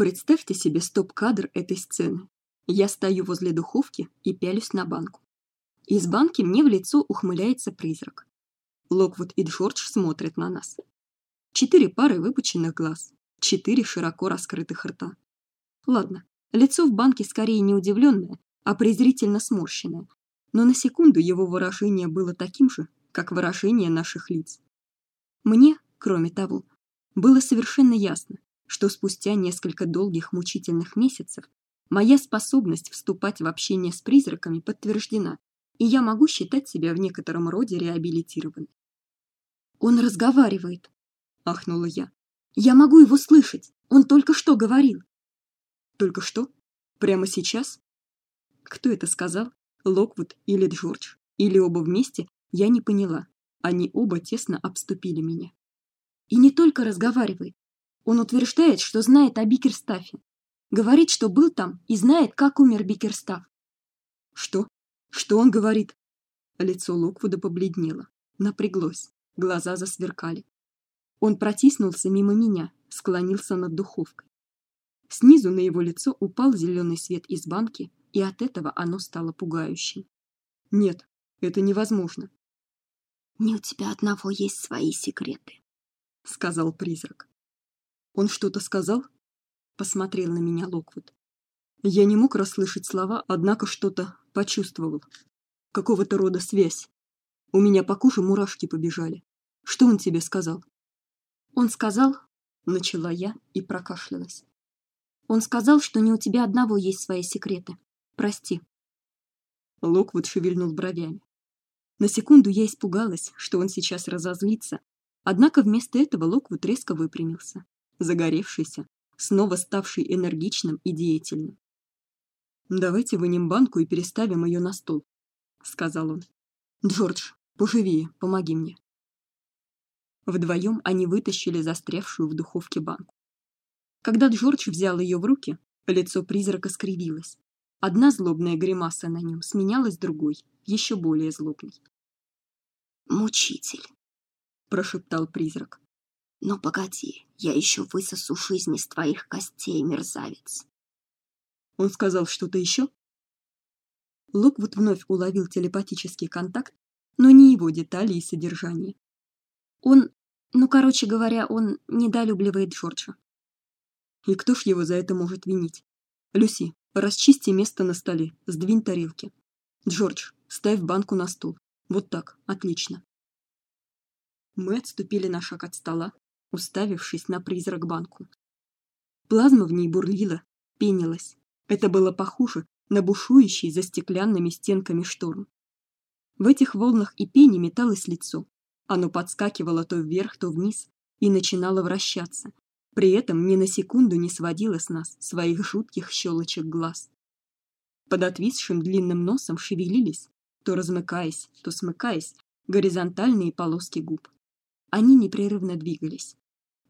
Представьте себе стоп-кадр этой сцены. Я стою возле духовки и пялюсь на банку. Из банки мне в лицо ухмыляется призрак. Локвуд и Джордж смотрят на нас. Четыре пары выпученных глаз, четыре широко раскрытых рта. Ладно, лицо в банке скорее не удивленное, а презрительно сморщенное, но на секунду его выражение было таким же, как выражение наших лиц. Мне, кроме того, было совершенно ясно, что спустя несколько долгих мучительных месяцев моя способность вступать в общение с призраками подтверждена, и я могу считать себя в некотором роде реабилитированной. Он разговаривает, ахнула я. Я могу его слышать. Он только что говорил. Только что? Прямо сейчас? Кто это сказал? Локвуд или Джордж? Или оба вместе? Я не поняла. Они оба тесно обступили меня. И не только разговаривает. Он утверждает, что знает о Бикерстафе. Говорит, что был там и знает, как умер Бикерстаф. Что? Что он говорит? Лицо Локвуда побледнело, напряглось, глаза засверкали. Он протиснулся мимо меня, склонился над духовкой. Снизу на его лицо упал зеленый свет из банки, и от этого оно стало пугающим. Нет, это невозможно. Не у тебя одного есть свои секреты, сказал призрак. Он что-то сказал? Посмотрел на меня Локвуд. Я не мог расслышать слова, однако что-то почувствовал. Какого-то рода связь. У меня по коже мурашки побежали. Что он тебе сказал? Он сказал, начала я и прокашлялась. Он сказал, что не у тебя одного есть свои секреты. Прости. Локвуд шевельнул бровями. На секунду я испугалась, что он сейчас разозлится, однако вместо этого Локвуд резко выпрямился, загоревшийся, снова ставший энергичным и деятельным. Давайте вынем банку и переставим ее на стол, сказал он. Джордж, поживее, помоги мне. Вдвоем они вытащили застрявшую в духовке банку. Когда Джордж взял ее в руки, лицо призрака скривилось. Одна злобная гримаса на нем сменялась другой, еще более злобной. Мучитель, прошептал призрак. Но погоди, я еще высосу жизнь из твоих костей, мерзавец. Он сказал что-то еще? Локвуд вновь уловил телепатический контакт, но не его детали и содержание. Он, ну, короче говоря, он недолюбливает Джорджа. И кто ж его за это может винить? Люси, расчисти место на столе, сдвинь тарелки. Джордж, ставь банку на стол. Вот так, отлично. Мы отступили на шаг от стола, уставившись на призрак банку. Плазма в ней бурлила, пенилась, это было похоже на бушующий за стеклянными стенками шторм. В этих волнах и пене металось лицо. Оно подскакивало то вверх, то вниз и начинало вращаться. При этом ни на секунду не сводило с нас своих жутких щелочек глаз. Под отвисшим длинным носом шевелились, то размыкаясь, то смыкаясь, горизонтальные полоски губ. Они непрерывно двигались.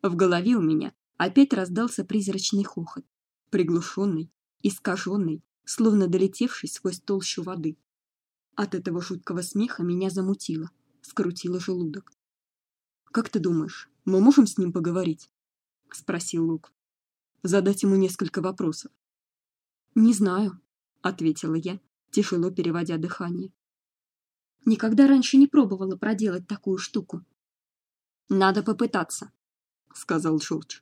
В голове у меня опять раздался призрачный хохот, приглушенный, искаженный, словно долетевший сквозь толщу воды. От этого жуткого смеха меня замутило, скрутило желудок. Как ты думаешь, мы можем с ним поговорить? спросил Лук. Задать ему несколько вопросов. Не знаю, ответила я, тяжело переводя дыхание. Никогда раньше не пробовала проделать такую штуку. Надо попытаться, сказал Джордж.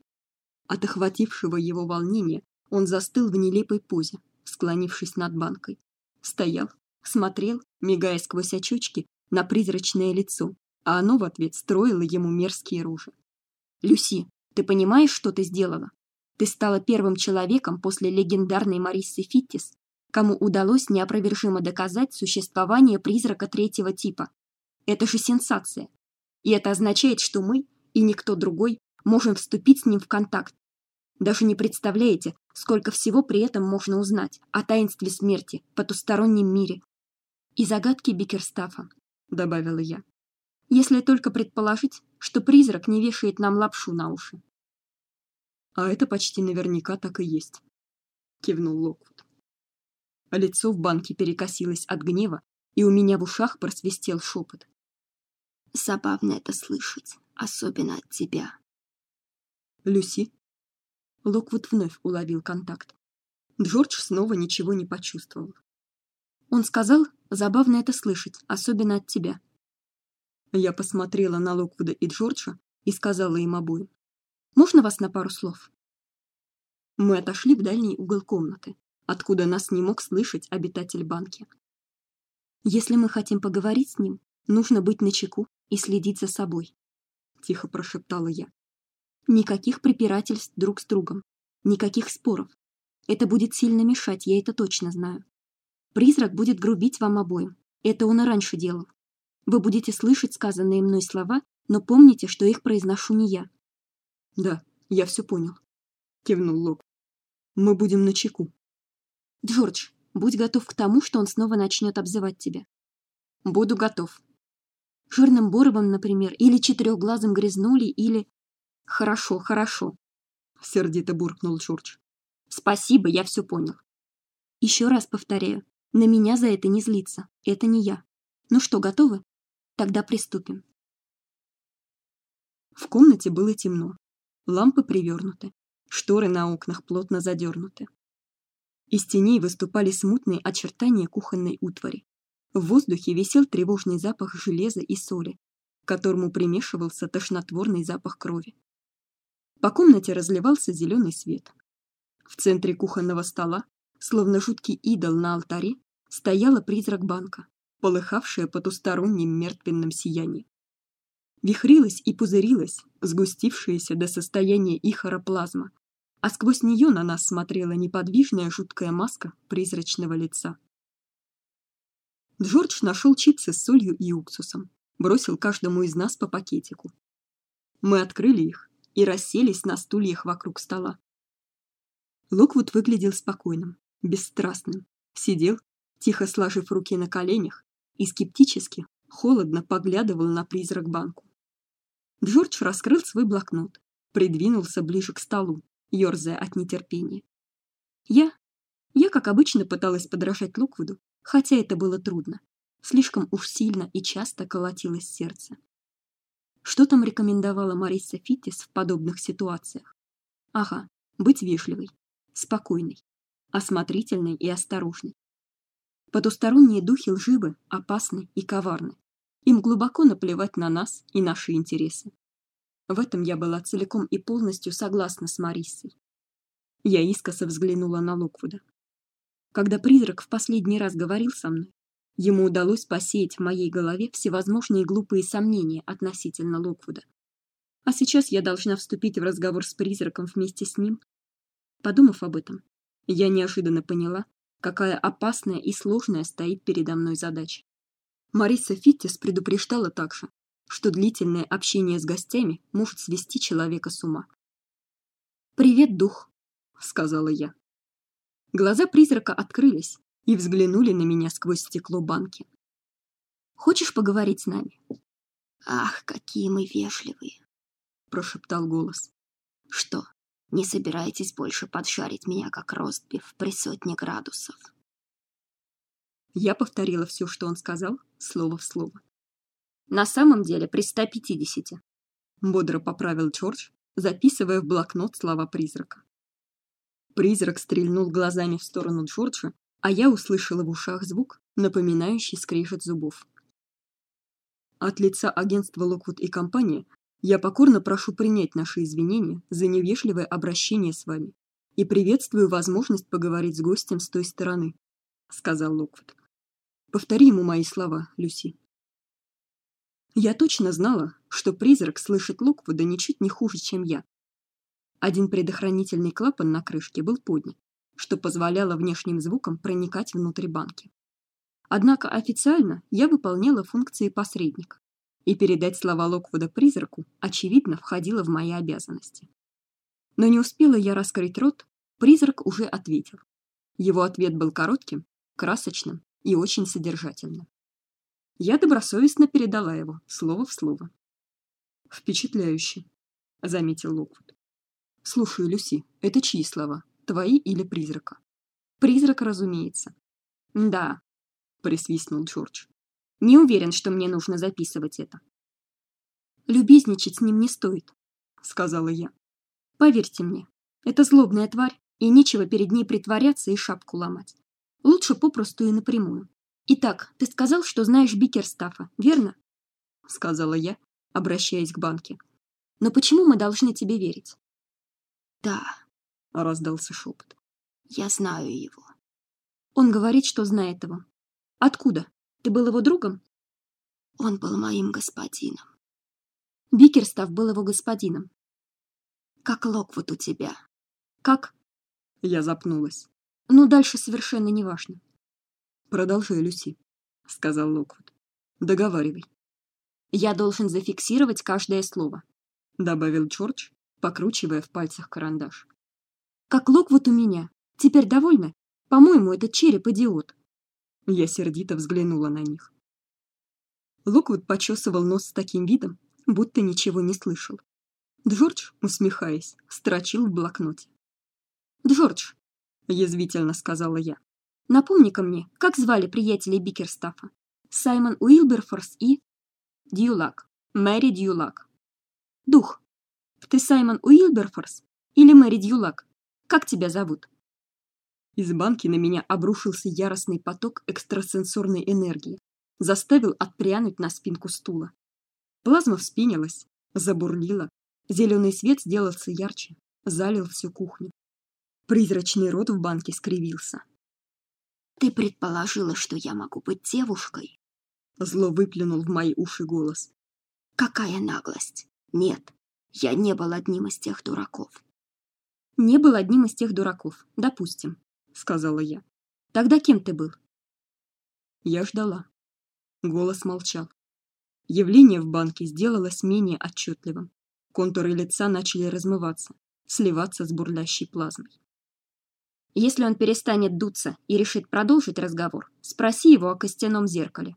От охватившего его волнения он застыл в нелепой позе, склонившись над банкой. Стоял, смотрел, мигая сквозь очечки, на призрачное лицо, а оно в ответ строило ему мерзкие рожи. Люси, ты понимаешь, что ты сделала? Ты стала первым человеком после легендарной Мариссы Фиттис, кому удалось неопровержимо доказать существование призрака третьего типа. Это же сенсация. И это означает, что мы и никто другой можем вступить с ним в контакт. Даже не представляете, сколько всего при этом можно узнать о таинстве смерти, потустороннем мире и загадке Бикерстафа, добавила я. Если только предположить, что призрак не вешает нам лапшу на уши. А это почти наверняка так и есть, кивнул Локвуд. А лицо в банке перекосилось от гнева, и у меня в ушах просвистел шепот. Забавно это слышать, особенно от тебя. Люси, Локвуд вновь уловил контакт. Джордж снова ничего не почувствовал. Он сказал: "Забавно это слышать, особенно от тебя". Я посмотрела на Локвуда и Джорджа и сказала им обоим: "Можно вас на пару слов?" Мы отошли в дальний угол комнаты, откуда нас не мог слышать обитатель банки. Если мы хотим поговорить с ним, нужно быть начеку и следить за собой, тихо прошептала я. Никаких препирательств друг с другом, никаких споров. Это будет сильно мешать, я это точно знаю. Призрак будет грубить вам обоим. Это он и раньше делал. Вы будете слышать сказанные мной слова, но помните, что их произношу не я. Да, я все понял, кивнул Лок. Мы будем на чеку. Джордж, будь готов к тому, что он снова начнет обзывать тебя. Буду готов. Жирным боровом, например, или четырехглазым грязнули, или Хорошо, хорошо, сердито буркнул Джордж. Спасибо, я все понял. Еще раз повторяю, на меня за это не злиться. Это не я. Ну что, готовы? Тогда приступим. В комнате было темно. Лампы привернуты. Шторы на окнах плотно задернуты. Из теней выступали смутные очертания кухонной утвари. В воздухе висел тревожный запах железа и соли, к которому примешивался тошнотворный запах крови. По комнате разливался зеленый свет. В центре кухонного стола, словно жуткий идол на алтаре, стояла призрак банка, полыхавшая потусторонним мертвенным сиянием вихрилась и пузырилась, сгустившаяся до состояния ихора плазма, а сквозь нее на нас смотрела неподвижная жуткая маска призрачного лица. Джордж нашел чипсы с солью и уксусом, бросил каждому из нас по пакетику. Мы открыли их и расселись на стульях вокруг стола. Локвуд выглядел спокойным, бесстрастным, сидел, тихо сложив руки на коленях, и скептически, холодно поглядывал на призрак банку. Джордж раскрыл свой блокнот, придвинулся ближе к столу, ерзая от нетерпения. Я, я, как обычно, пыталась подражать Локвуду, хотя это было трудно. Слишком уж сильно и часто колотилось сердце. Что там рекомендовала Мариса Фитис в подобных ситуациях? Ага, быть вежливой, спокойной, осмотрительной и осторожной. Потусторонние духи лживы, опасны и коварны. Им глубоко наплевать на нас и наши интересы. В этом я была целиком и полностью согласна с Марисой. Я искоса взглянула на Локвуда. Когда призрак в последний раз говорил со мной, ему удалось посеять в моей голове всевозможные глупые сомнения относительно Локвуда. А сейчас я должна вступить в разговор с призраком вместе с ним. Подумав об этом, я неожиданно поняла, какая опасная и сложная стоит передо мной задача. Мариса Фиттис предупреждала также, что длительное общение с гостями может свести человека с ума. Привет, дух, сказала я. Глаза призрака открылись и взглянули на меня сквозь стекло банки. Хочешь поговорить с нами? Ах, какие мы вежливые, прошептал голос. Что, не собираетесь больше поджарить меня как ростбиф при сотне градусов? Я повторила все, что он сказал, слово в слово. На самом деле, при 150. Бодро поправил Джордж, записывая в блокнот слова призрака. Призрак стрельнул глазами в сторону Джорджа, а я услышала в ушах звук, напоминающий скрежет зубов. От лица агентства Локвуд и компания я покорно прошу принять наши извинения за невежливое обращение с вами и приветствую возможность поговорить с гостем с той стороны, сказал Локвуд. Повтори ему мои слова, Люси. Я точно знала, что призрак слышит Локвуда ничуть не хуже, чем я. Один предохранительный клапан на крышке был поднят, что позволяло внешним звукам проникать внутрь банки. Однако официально я выполняла функции посредника, и передать слова Локвуда призраку очевидно входило в мои обязанности. Но не успела я раскрыть рот, призрак уже ответил. Его ответ был коротким, красочным и очень содержательным. Я добросовестно передала его слово в слово. Впечатляюще, заметил Локвуд. Слушай, Люси, это чьи слова? Твои или призрака? Призрак, разумеется. Да, присвистнул Джордж. Не уверен, что мне нужно записывать это. Любезничать с ним не стоит, сказала я. Поверьте мне, Это злобная тварь, и нечего перед ней притворяться и шапку ломать. Лучше попросту и напрямую. Итак, ты сказал, что знаешь Бикерстафа, верно? сказала я, обращаясь к банке. Но почему мы должны тебе верить? Да, раздался шепот. Я знаю его. Он говорит, что знает его. Откуда? Ты был его другом? Он был моим господином. Бикерстав был его господином. Как Локвуд у тебя. Как? Я запнулась. Ну, дальше совершенно не важно. Продолжай, Люси, сказал Локвуд. Договаривай. Я должен зафиксировать каждое слово, добавил Джордж, покручивая в пальцах карандаш. Как Локвуд у меня. Теперь довольна? По-моему, этот череп идиот. Я сердито взглянула на них. Локвуд почесывал нос с таким видом, будто ничего не слышал. Джордж, усмехаясь, строчил в блокноте. "Джордж", язвительно сказала я. "Напомни-ка мне, как звали приятелей Бикерстафа? Саймон Уилберфорс и Дьюлак, Мэри Дьюлак. Дух. Ты Саймон Уилберфорс или Мэри Дьюлак? Как тебя зовут?" Из банки на меня обрушился яростный поток экстрасенсорной энергии, заставил отпрянуть на спинку стула. Плазма вспенилась, забурлила, зеленый свет сделался ярче, залил всю кухню. Призрачный рот в банке скривился. Ты предположила, что я могу быть девушкой? Зло выплюнул в мои уши голос. Какая наглость! Нет, я не был одним из тех дураков. Не был одним из тех дураков, допустим, сказала я. Тогда кем ты был? Я ждала. Голос молчал. Явление в банке сделалось менее отчетливым. Контуры лица начали размываться, сливаться с бурлящей плазмой. Если он перестанет дуться и решит продолжить разговор, спроси его о костяном зеркале,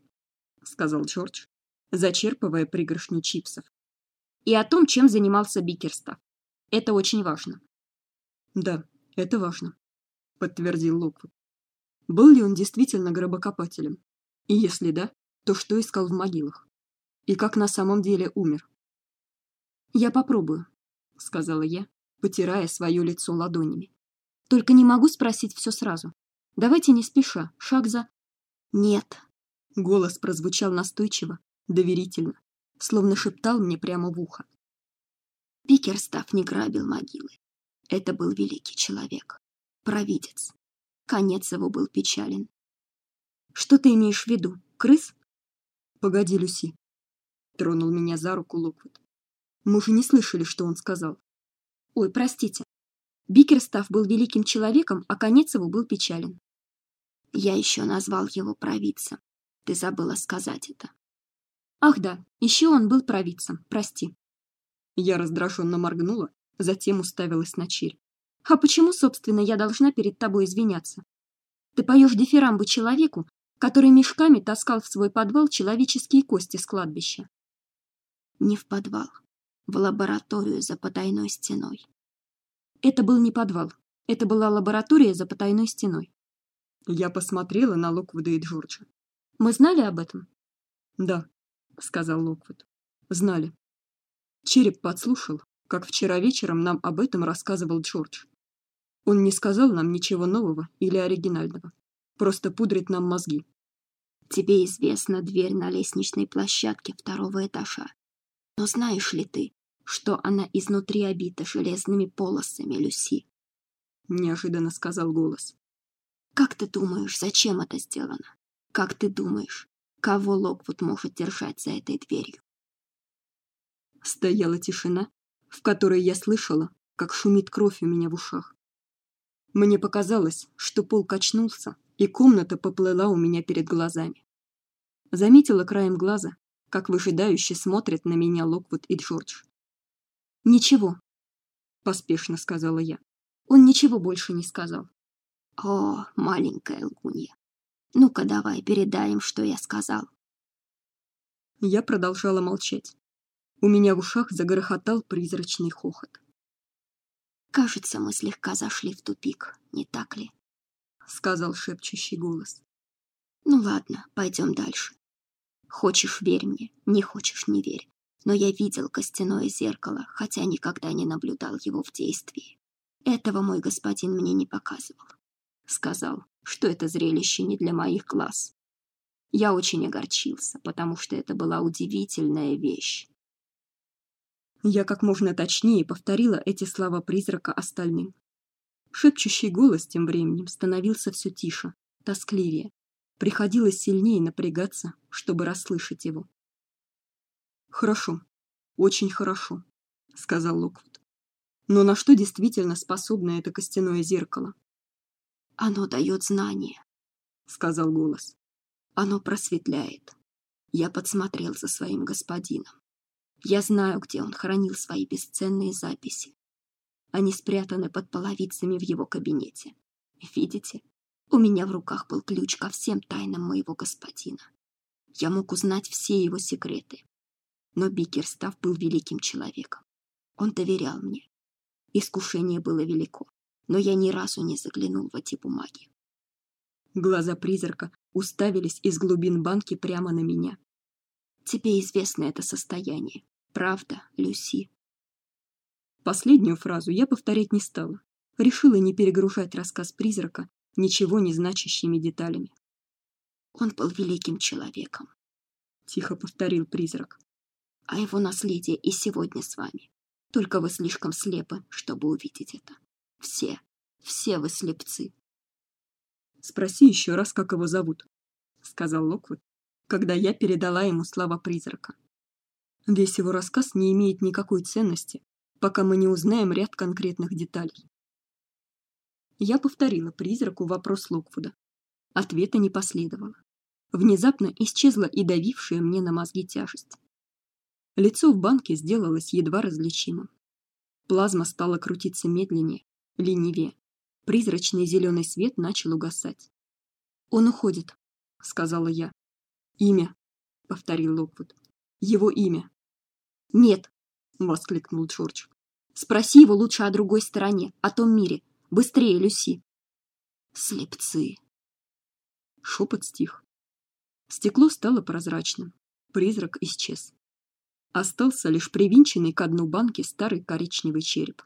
сказал Джордж, зачерпывая пригоршню чипсов. И о том, чем занимался Бикерстав. Это очень важно. Да, это важно, подтвердил Локвуд. Был ли он действительно гробокопателем? И если да, то что искал в могилах? и как на самом деле умер. Я попробую, сказала я, потирая свое лицо ладонями. Только не могу спросить все сразу. Давайте не спеша, шаг за Нет. Голос прозвучал настойчиво, доверительно, словно шептал мне прямо в ухо. Пикерстав не грабил могилы. Это был великий человек, провидец. Конец его был печален. Что ты имеешь в виду? Крыс? Погоди, Люси тронул меня за руку Локвуд. Мы же не слышали, что он сказал. Ой, простите. Бикерстав был великим человеком, а конец его был печален. Я еще назвал его провидцем. Ты забыла сказать это. Ах да, еще он был провидцем. Прости. Я раздраженно моргнула, затем уставилась на Чирь. А почему, собственно, я должна перед тобой извиняться? Ты поешь дифирамбы человеку, который мешками таскал в свой подвал человеческие кости с кладбища не в подвал, в лабораторию за потайной стеной. Это был не подвал, это была лаборатория за потайной стеной. Я посмотрела на Локвуда и Джорджа. Мы знали об этом? Да, сказал Локвуд. Знали. Череп подслушал, как вчера вечером нам об этом рассказывал Джордж. Он не сказал нам ничего нового или оригинального, просто пудрит нам мозги. Тебе известна дверь на лестничной площадке второго этажа. Но знаешь ли ты, что она изнутри обита железными полосами, Люси? Неожиданно сказал голос. Как ты думаешь, зачем это сделано? Как ты думаешь, кого Локвуд может держать за этой дверью? Стояла тишина, в которой я слышала, как шумит кровь у меня в ушах. Мне показалось, что пол качнулся, и комната поплыла у меня перед глазами. Заметила краем глаза, как выжидающе смотрят на меня Локвуд и Джордж. Ничего, поспешно сказала я. Он ничего больше не сказал. О, маленькая лгунья. Ну-ка давай передаем, что я сказал. Я продолжала молчать. У меня в ушах загрохотал призрачный хохот. Кажется, мы слегка зашли в тупик, не так ли? сказал шепчущий голос. Ну ладно, пойдем дальше. Хочешь верь мне, не хочешь не верь. Но я видел костяное зеркало, хотя никогда не наблюдал его в действии. Этого мой господин мне не показывал. Сказал, что это зрелище не для моих глаз. Я очень огорчился, потому что это была удивительная вещь. Я как можно точнее повторила эти слова призрака остальным. Шепчущий голос тем временем становился все тише, тоскливее. Приходилось сильнее напрягаться, чтобы расслышать его. Хорошо, очень хорошо, сказал Локвуд. Но на что действительно способно это костяное зеркало? Оно дает знания, сказал голос. Оно просветляет. Я подсмотрел за своим господином. Я знаю, где он хранил свои бесценные записи. Они спрятаны под половицами в его кабинете. Видите? У меня в руках был ключ ко всем тайнам моего господина. Я мог узнать все его секреты. Но Бикерстав был великим человеком. Он доверял мне. Искушение было велико, но я ни разу не заглянул в эти бумаги. Глаза призрака уставились из глубин банки прямо на меня. Тебе известно это состояние, правда, Люси? Последнюю фразу я повторять не стала. Решила не перегружать рассказ призрака ничего не значащими деталями. Он был великим человеком, тихо повторил призрак. А его наследие и сегодня с вами. Только вы слишком слепы, чтобы увидеть это. Все, все вы слепцы. Спроси еще раз, как его зовут, сказал Локвуд, когда я передала ему слова призрака. Весь его рассказ не имеет никакой ценности, пока мы не узнаем ряд конкретных деталей. Я повторила призраку вопрос Локвуда. Ответа не последовало. Внезапно исчезла и давившая мне на мозги тяжесть. Лицо в банке сделалось едва различимым. Плазма стала крутиться медленнее, ленивее. Призрачный зеленый свет начал угасать. Он уходит, сказала я. Имя, повторил Локвуд. Его имя. Нет, воскликнул Джордж. Спроси его лучше о другой стороне, о том мире. Быстрее, Люси. Слепцы. Шепот стих. Стекло стало прозрачным. Призрак исчез. Остался лишь привинченный к дну банки старый коричневый череп.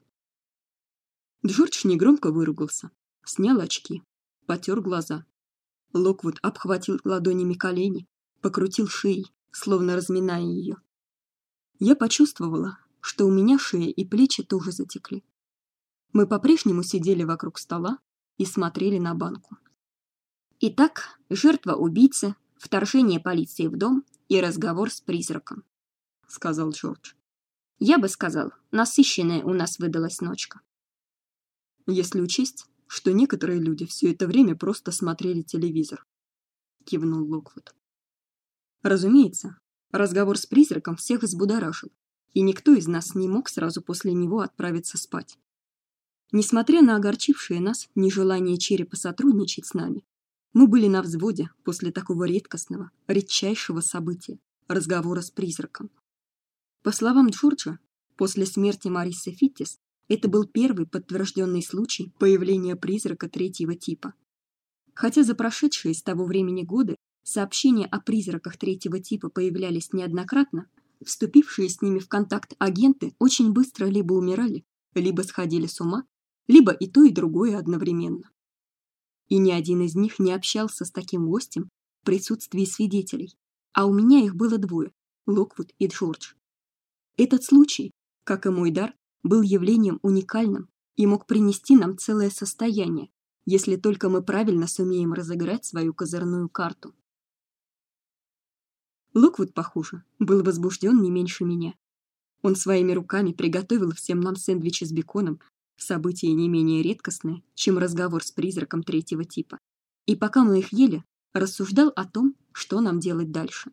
Джордж негромко выругался, снял очки, потер глаза. Локвуд обхватил ладонями колени, покрутил шеей, словно разминая ее. Я почувствовала, что у меня шея и плечи тоже затекли. Мы по-прежнему сидели вокруг стола и смотрели на банку. Итак, жертва убийцы, вторжение полиции в дом и разговор с призраком, сказал Джордж. Я бы сказал, насыщенная у нас выдалась ночка. Если учесть, что некоторые люди все это время просто смотрели телевизор, кивнул Локвуд. Разумеется, разговор с призраком всех взбудоражил, и никто из нас не мог сразу после него отправиться спать. Несмотря на огорчившее нас нежелание черепа сотрудничать с нами, мы были на взводе после такого редкостного, редчайшего события разговора с призраком. По словам Джорджа, после смерти Марисы Фиттис это был первый подтвержденный случай появления призрака третьего типа. Хотя за прошедшие с того времени годы сообщения о призраках третьего типа появлялись неоднократно, Вступившие с ними в контакт агенты очень быстро либо умирали, либо сходили с ума, либо и то, и другое одновременно. И ни один из них не общался с таким гостем в присутствии свидетелей, а у меня их было двое Локвуд и Джордж. Этот случай, как и мой дар, был явлением уникальным и мог принести нам целое состояние, если только мы правильно сумеем разыграть свою козырную карту. Локвуд, похоже, был возбужден не меньше меня. Он своими руками приготовил всем нам сэндвичи с беконом, событие не менее редкостное, чем разговор с призраком третьего типа. И пока мы их ели, рассуждал о том, что нам делать дальше.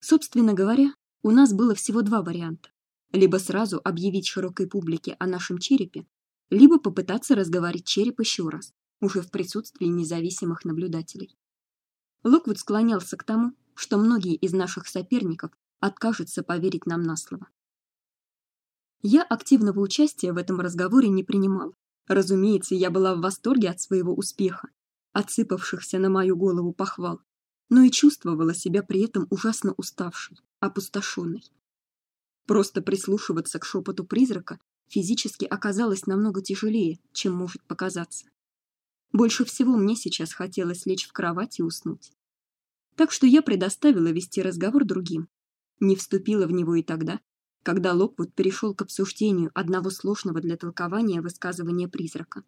Собственно говоря, у нас было всего два варианта: либо сразу объявить широкой публике о нашем черепе, либо попытаться разговорить череп еще раз, уже в присутствии независимых наблюдателей. Локвуд склонялся к тому, что многие из наших соперников откажутся поверить нам на слово. Я активного участия в этом разговоре не принимал. Разумеется, я была в восторге от своего успеха, отсыпавшихся на мою голову похвал, но и чувствовала себя при этом ужасно уставшей, опустошенной. Просто прислушиваться к шепоту призрака физически оказалось намного тяжелее, чем может показаться. Больше всего мне сейчас хотелось лечь в кровать и уснуть. Так что я предоставила вести разговор другим, не вступила в него и тогда, когда Локвуд перешел к обсуждению одного сложного для толкования высказывания призрака.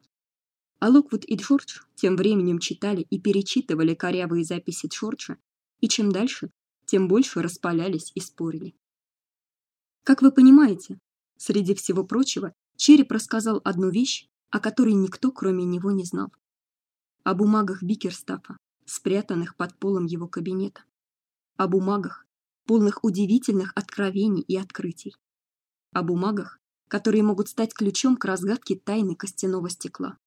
А Локвуд и Джордж тем временем читали и перечитывали корявые записи Джорджа, и чем дальше, тем больше распалялись и спорили. Как вы понимаете, среди всего прочего, Череп рассказал одну вещь, о которой никто, кроме него, не знал. О бумагах Бикерстафа, спрятанных под полом его кабинета. О бумагах, полных удивительных откровений и открытий. О бумагах, которые могут стать ключом к разгадке тайны костяного стекла.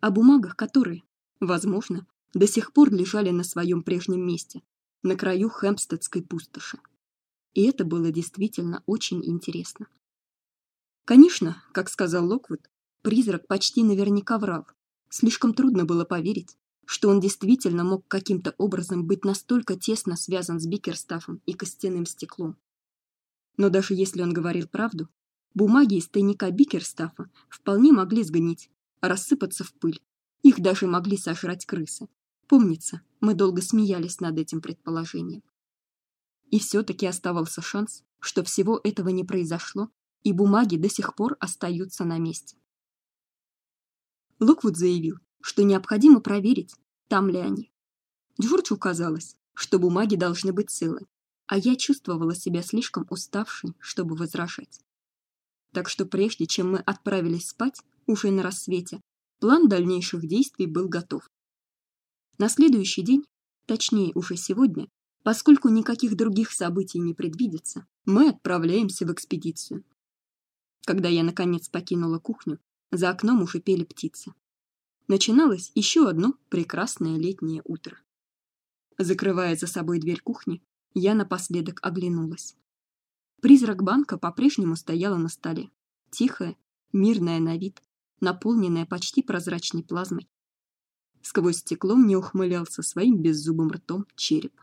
О бумагах, которые, возможно, до сих пор лежали на своем прежнем месте, на краю Хэмпстедской пустоши. И это было действительно очень интересно. Конечно, как сказал Локвуд, призрак почти наверняка врал. Слишком трудно было поверить, что он действительно мог каким-то образом быть настолько тесно связан с Бикерстафом и костяным стеклом. Но даже если он говорил правду, бумаги из тайника Бикерстафа вполне могли сгнить, рассыпаться в пыль. Их даже могли сожрать крысы. Помнится, мы долго смеялись над этим предположением. И все таки оставался шанс, что всего этого не произошло, и бумаги до сих пор остаются на месте. Луквуд заявил, что необходимо проверить, там ли они. Джорджу казалось, что бумаги должны быть целы, а я чувствовала себя слишком уставшей, чтобы возражать. Так что прежде чем мы отправились спать, уже на рассвете, план дальнейших действий был готов. На следующий день, точнее уже сегодня, поскольку никаких других событий не предвидится, мы отправляемся в экспедицию. Когда я наконец покинула кухню, за окном уже пели птицы. Начиналось еще одно прекрасное летнее утро. Закрывая за собой дверь кухни, я напоследок оглянулась. Призрак банка по-прежнему стояла на столе, тихая, мирная на вид, наполненная почти прозрачной плазмой. Сквозь стекло мне ухмылялся своим беззубым ртом череп.